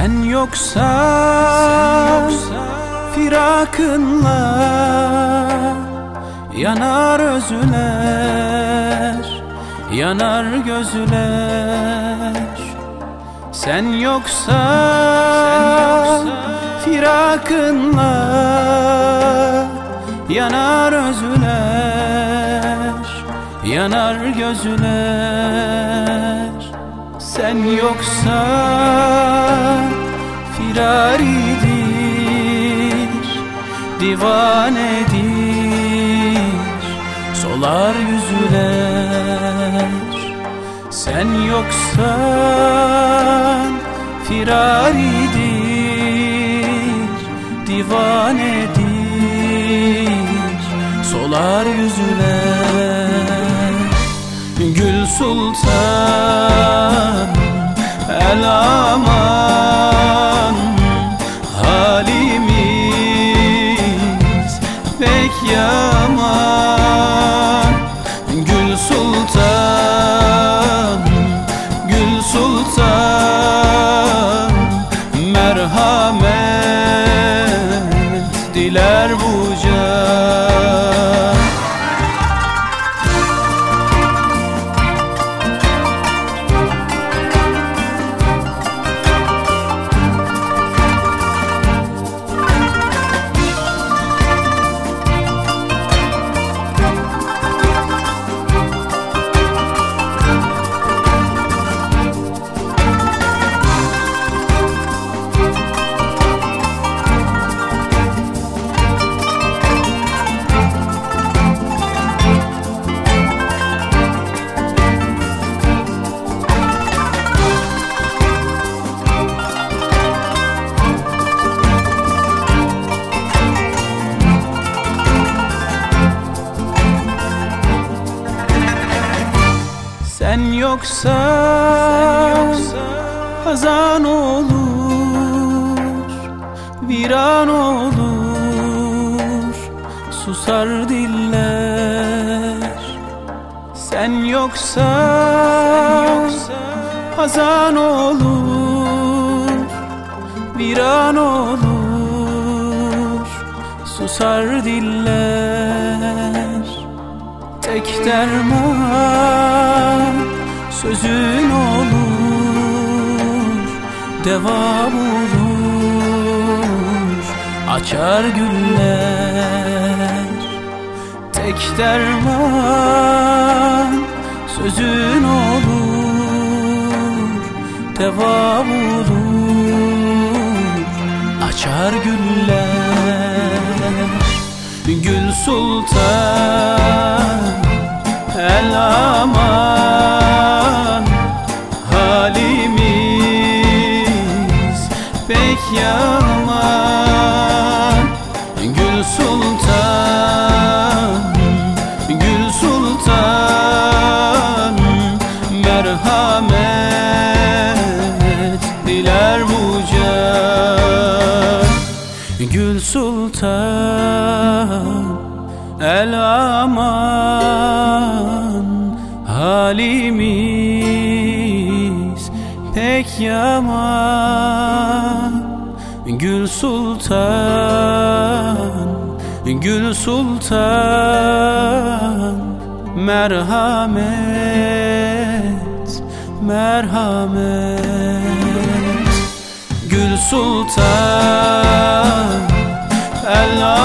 Sen yoksa, firakınla Yanar özüler, yanar gözler. Sen yoksa, firakınla Yanar özüler, yanar gözler. Sen yoksan firaridir Divanedir. Solar yüzüler Sen yoksan firaridir Divanedir. Solar yüzüler Gül Sultan El aman pek yaman Sen yoksa, hazan olur, viran olur, susar diller. Sen yoksa, hazan olur, viran olur, susar diller. Tek derman sözün olur Deva bulur açar güller Tek derman sözün olur Deva bulur açar güller Gül Sultan pek yaman Gül Sultan Gül Sultan Merhamet diler Gül Sultan El aman halimiz pek yaman Gül Sultan Gül Sultan Merhamet Merhamet. Gül Sultan El